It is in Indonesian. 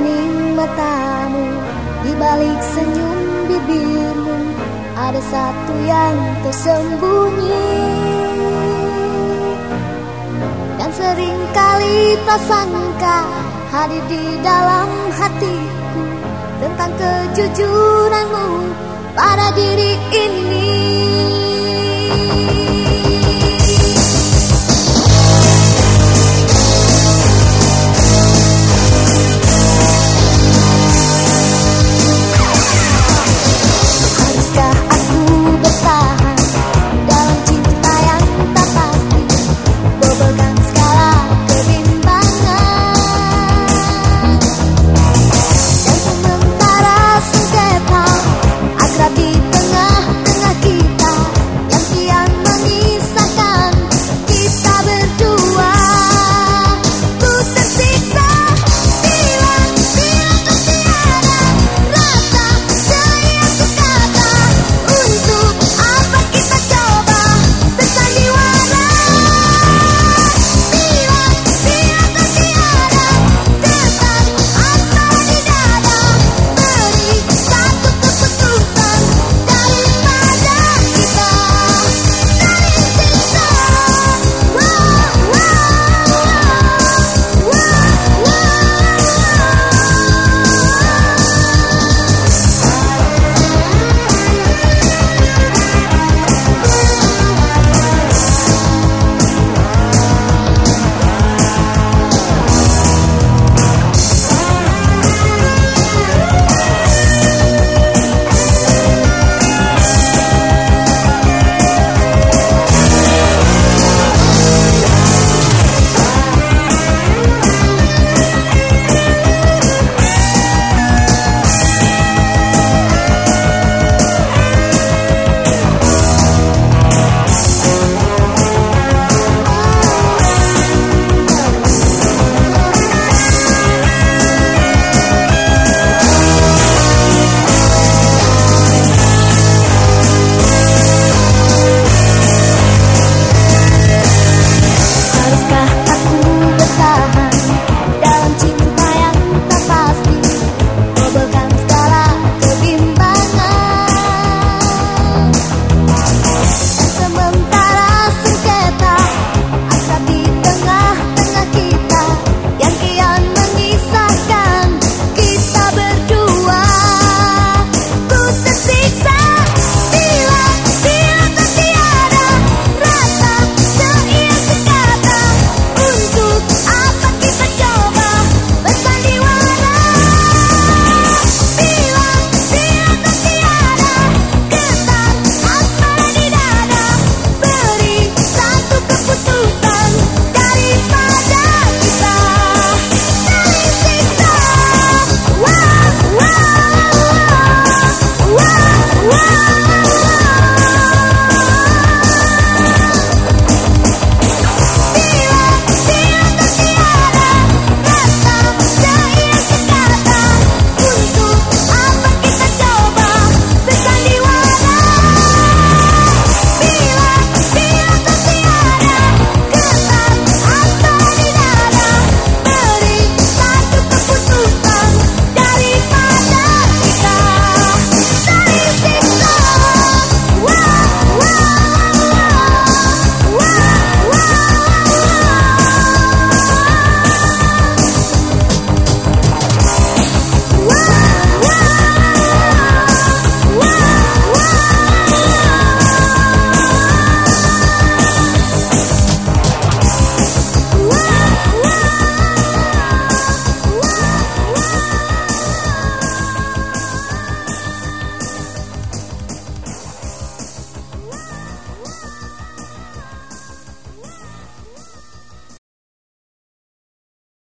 bening matamu Di balik senyum bibirmu Ada satu yang tersembunyi. Dan sering kali prasangka Hadir di dalam hatiku Tentang kejujuranmu pada diri ini.